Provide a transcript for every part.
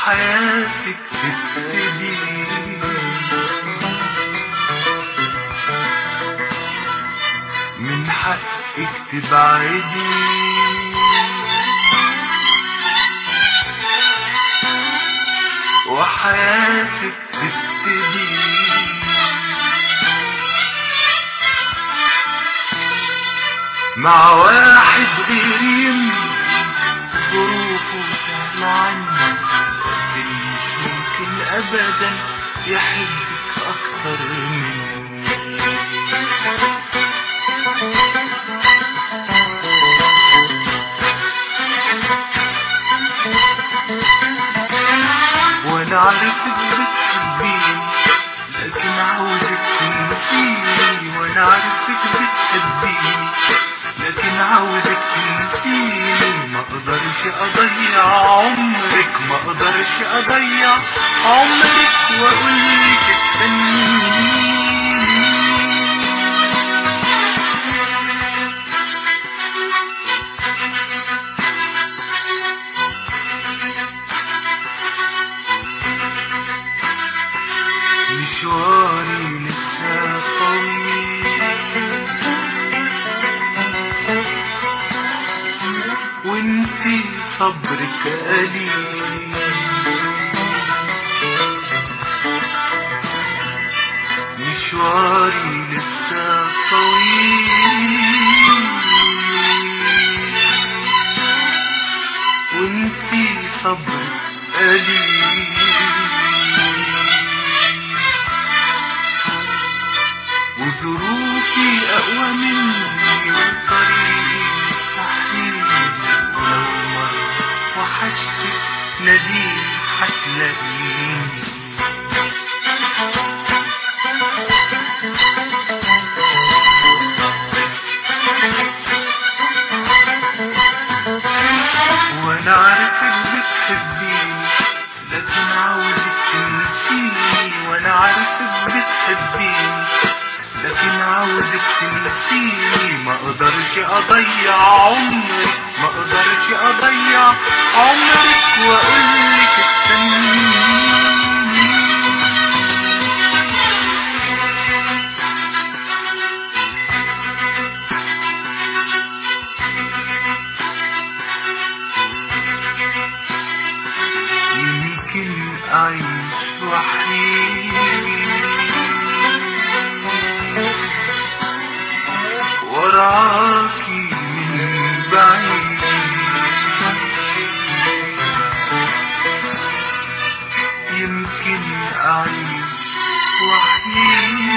وحياتك تبتدي من حقك تبعدي. وحياتك تبتدي. مع واحد غريم ظروفه سهلة عنك ابدا يحبك أكتر مني. وأنا عارفك بتحبيني لكن عاوزك تنسيني. وأنا عارفك بتحبيني لكن عاوزك تنسيني. أضيع عمرك أقدرش اضيع عمرك واقولك استنيني مشواري لسه طويل. وانتي صبرك قليل. مشواري لسه طويل وانتي صبرك قليل. وظروفي أقوى مني وطريقي مستحيل ولو مرة وحشتك ناديني هتلاقيني عاوزك تنسيني ما أقدرش اضيع عمرك ما أقدرش اضيع عمرك واقولك استنيني يمكن أعيش وحيد من بعيد. يمكن أعيش وحيد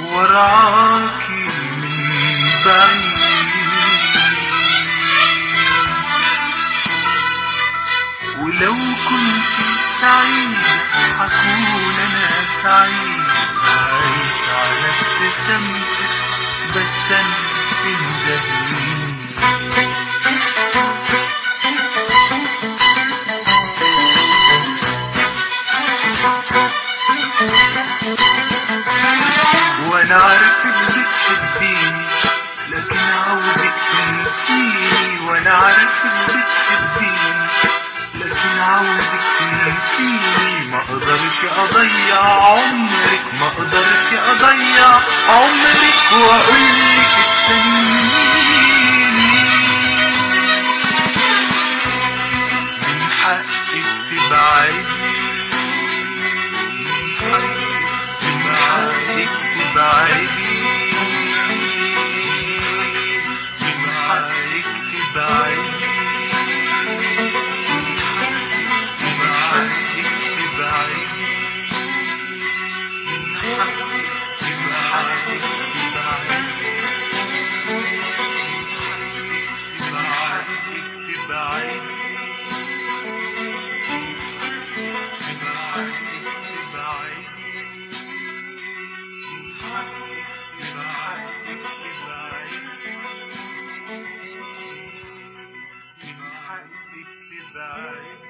وراكي من بعيد. ولو كنت سعيد حكون أنا سعيد. لكن عاوزك تنسيني ما أقدرش اضيع عمرك ما اضيع عمرك felicidade